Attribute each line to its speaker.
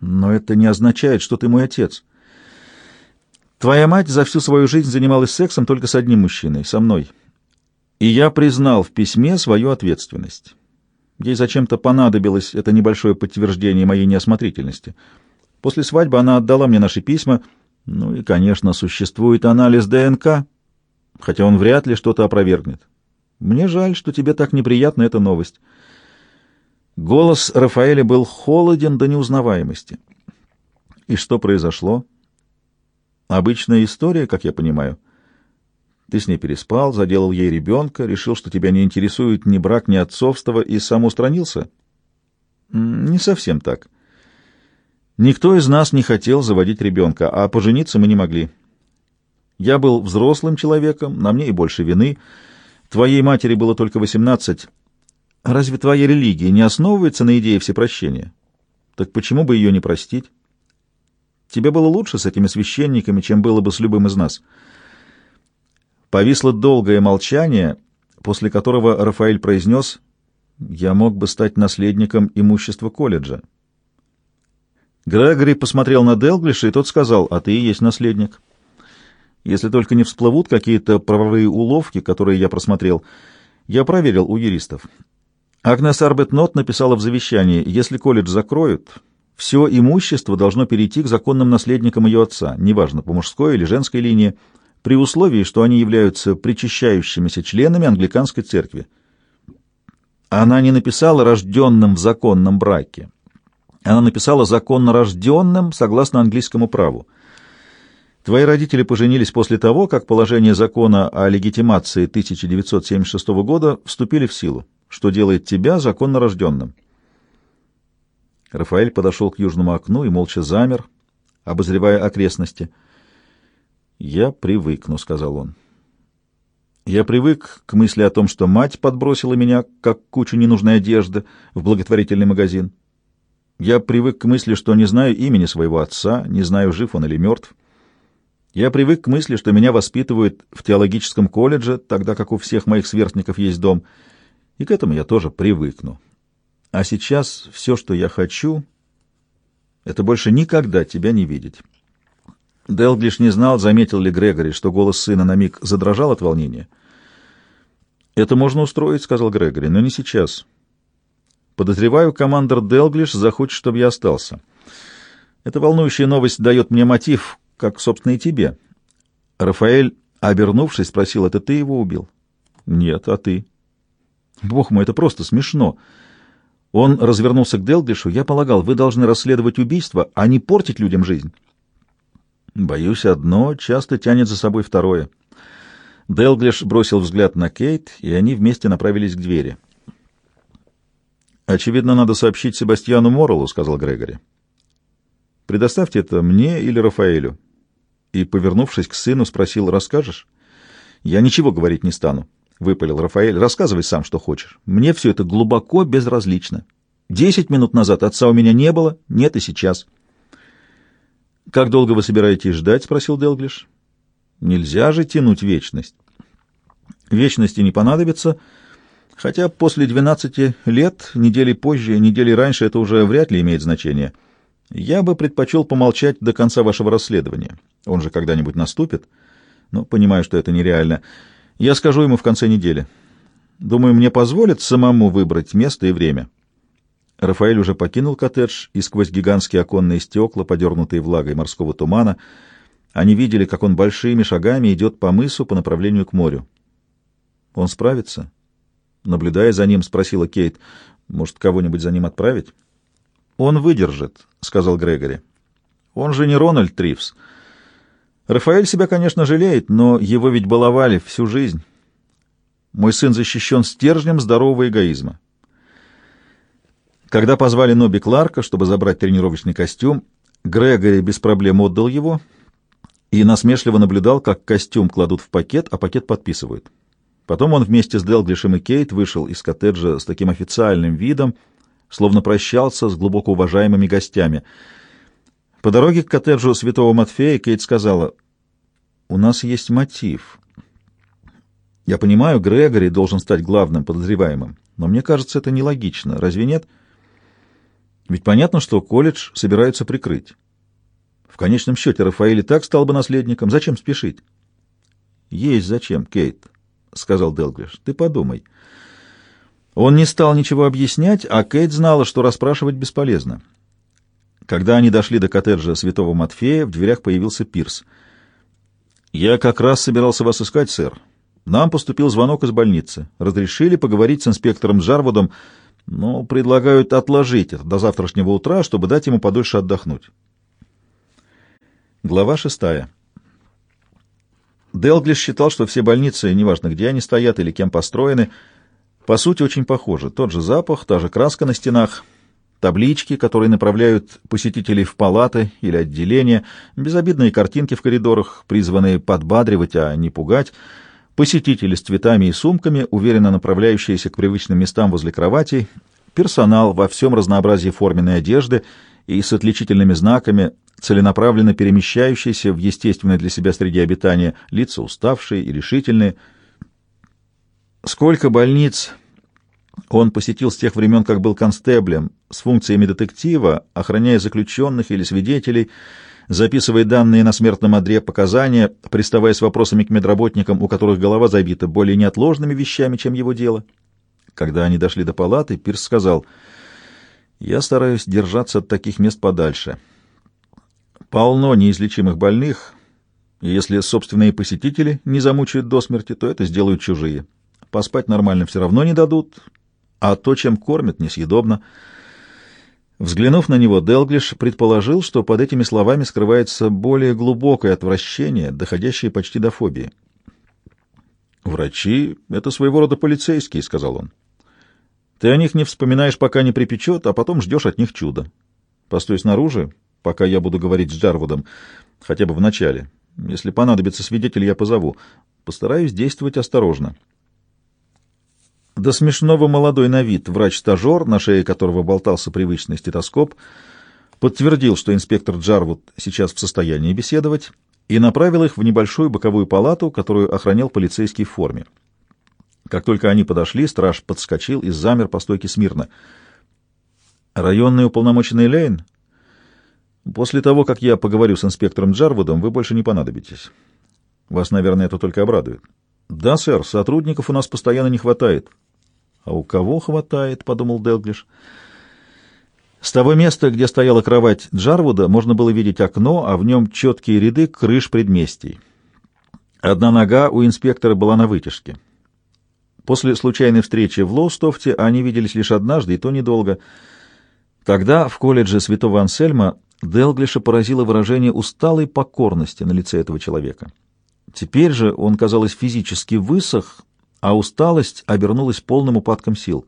Speaker 1: Но это не означает, что ты мой отец. Твоя мать за всю свою жизнь занималась сексом только с одним мужчиной, со мной. И я признал в письме свою ответственность. Ей зачем-то понадобилось это небольшое подтверждение моей неосмотрительности. После свадьбы она отдала мне наши письма. Ну и, конечно, существует анализ ДНК, хотя он вряд ли что-то опровергнет. Мне жаль, что тебе так неприятна эта новость. Голос Рафаэля был холоден до неузнаваемости. И что произошло? Обычная история, как я понимаю. Ты с ней переспал, заделал ей ребенка, решил, что тебя не интересует ни брак, ни отцовство, и сам устранился? Не совсем так. Никто из нас не хотел заводить ребенка, а пожениться мы не могли. Я был взрослым человеком, на мне и больше вины. Твоей матери было только восемнадцать, Разве твоя религия не основывается на идее всепрощения? Так почему бы ее не простить? Тебе было лучше с этими священниками, чем было бы с любым из нас. Повисло долгое молчание, после которого Рафаэль произнес «Я мог бы стать наследником имущества колледжа». Грегори посмотрел на Делглиша, и тот сказал «А ты и есть наследник». Если только не всплывут какие-то правовые уловки, которые я просмотрел, я проверил у юристов. Агнес Арбетнот написала в завещании, если колледж закроют, все имущество должно перейти к законным наследникам ее отца, неважно, по мужской или женской линии, при условии, что они являются причащающимися членами англиканской церкви. Она не написала «рожденным в законном браке». Она написала «законно рожденным» согласно английскому праву. Твои родители поженились после того, как положение закона о легитимации 1976 года вступили в силу что делает тебя законно рожденным. Рафаэль подошел к южному окну и молча замер, обозревая окрестности. «Я привыкну», — сказал он. «Я привык к мысли о том, что мать подбросила меня, как кучу ненужной одежды, в благотворительный магазин. Я привык к мысли, что не знаю имени своего отца, не знаю, жив он или мертв. Я привык к мысли, что меня воспитывают в теологическом колледже, тогда как у всех моих сверстников есть дом — и к этому я тоже привыкну. А сейчас все, что я хочу, это больше никогда тебя не видеть. Делглиш не знал, заметил ли Грегори, что голос сына на миг задрожал от волнения. «Это можно устроить», — сказал Грегори, — «но не сейчас. Подозреваю, командор Делглиш захочет, чтобы я остался. Эта волнующая новость дает мне мотив, как, собственно, и тебе». Рафаэль, обернувшись, спросил, «Это ты его убил?» «Нет, а ты?» Бог мой, это просто смешно. Он развернулся к Делглишу. Я полагал, вы должны расследовать убийство, а не портить людям жизнь. Боюсь, одно часто тянет за собой второе. Делглиш бросил взгляд на Кейт, и они вместе направились к двери. «Очевидно, надо сообщить Себастьяну Морреллу», — сказал Грегори. «Предоставьте это мне или Рафаэлю». И, повернувшись к сыну, спросил, «Расскажешь?» «Я ничего говорить не стану». — выпалил Рафаэль. — Рассказывай сам, что хочешь. Мне все это глубоко безразлично. Десять минут назад отца у меня не было, нет и сейчас. — Как долго вы собираетесь ждать? — спросил Делглиш. — Нельзя же тянуть вечность. Вечности не понадобится, хотя после двенадцати лет, недели позже, недели раньше, это уже вряд ли имеет значение. Я бы предпочел помолчать до конца вашего расследования. Он же когда-нибудь наступит. Но понимаю, что это нереально. — я скажу ему в конце недели. Думаю, мне позволят самому выбрать место и время. Рафаэль уже покинул коттедж, и сквозь гигантские оконные стекла, подернутые влагой морского тумана, они видели, как он большими шагами идет по мысу по направлению к морю. «Он справится?» Наблюдая за ним, спросила Кейт. «Может, кого-нибудь за ним отправить?» «Он выдержит», — сказал Грегори. «Он же не Рональд Тривс». Рафаэль себя, конечно, жалеет, но его ведь баловали всю жизнь. Мой сын защищен стержнем здорового эгоизма. Когда позвали Ноби Кларка, чтобы забрать тренировочный костюм, Грегори без проблем отдал его и насмешливо наблюдал, как костюм кладут в пакет, а пакет подписывают. Потом он вместе с Делглишем и Кейт вышел из коттеджа с таким официальным видом, словно прощался с глубоко уважаемыми гостями — по дороге к коттеджу святого Матфея Кейт сказала, «У нас есть мотив. Я понимаю, Грегори должен стать главным подозреваемым, но мне кажется, это нелогично. Разве нет?» Ведь понятно, что колледж собираются прикрыть. В конечном счете Рафаэль так стал бы наследником. Зачем спешить? Есть зачем, Кейт, — сказал Делглиш. Ты подумай. Он не стал ничего объяснять, а Кейт знала, что расспрашивать бесполезно. Когда они дошли до коттеджа святого Матфея, в дверях появился Пирс. «Я как раз собирался вас искать, сэр. Нам поступил звонок из больницы. Разрешили поговорить с инспектором Джарвудом, но предлагают отложить это до завтрашнего утра, чтобы дать ему подольше отдохнуть». Глава шестая. Делглиш считал, что все больницы, неважно где они стоят или кем построены, по сути очень похожи. Тот же запах, та же краска на стенах, таблички, которые направляют посетителей в палаты или отделения, безобидные картинки в коридорах, призванные подбадривать, а не пугать, посетители с цветами и сумками, уверенно направляющиеся к привычным местам возле кроватей, персонал во всем разнообразии форменной одежды и с отличительными знаками, целенаправленно перемещающийся в естественной для себя среде обитания, лица уставшие и решительные. Сколько больниц он посетил с тех времен, как был констеблем, с функциями детектива, охраняя заключенных или свидетелей, записывая данные на смертном одре показания, приставая с вопросами к медработникам, у которых голова забита более неотложными вещами, чем его дело. Когда они дошли до палаты, Пирс сказал, «Я стараюсь держаться от таких мест подальше. Полно неизлечимых больных, и если собственные посетители не замучают до смерти, то это сделают чужие. Поспать нормально все равно не дадут, а то, чем кормят, несъедобно. Взглянув на него, Делглиш предположил, что под этими словами скрывается более глубокое отвращение, доходящее почти до фобии. «Врачи — это своего рода полицейские», — сказал он. «Ты о них не вспоминаешь, пока не припечет, а потом ждешь от них чуда. Постой снаружи, пока я буду говорить с Джарвудом, хотя бы в начале. Если понадобится свидетель, я позову. Постараюсь действовать осторожно». До смешного молодой на вид врач-стажер, на шее которого болтался привычный стетоскоп, подтвердил, что инспектор Джарвуд сейчас в состоянии беседовать, и направил их в небольшую боковую палату, которую охранял полицейский в форме. Как только они подошли, страж подскочил и замер по стойке смирно. «Районный уполномоченный Лейн? После того, как я поговорю с инспектором Джарвудом, вы больше не понадобитесь. Вас, наверное, это только обрадует». «Да, сэр, сотрудников у нас постоянно не хватает. «А у кого хватает?» — подумал Делглиш. С того места, где стояла кровать Джарвуда, можно было видеть окно, а в нем четкие ряды крыш предместий. Одна нога у инспектора была на вытяжке. После случайной встречи в Лоустофте они виделись лишь однажды, и то недолго. Тогда в колледже святого Ансельма Делглиша поразило выражение усталой покорности на лице этого человека. Теперь же он, казалось, физически высох, а усталость обернулась полным упадком сил.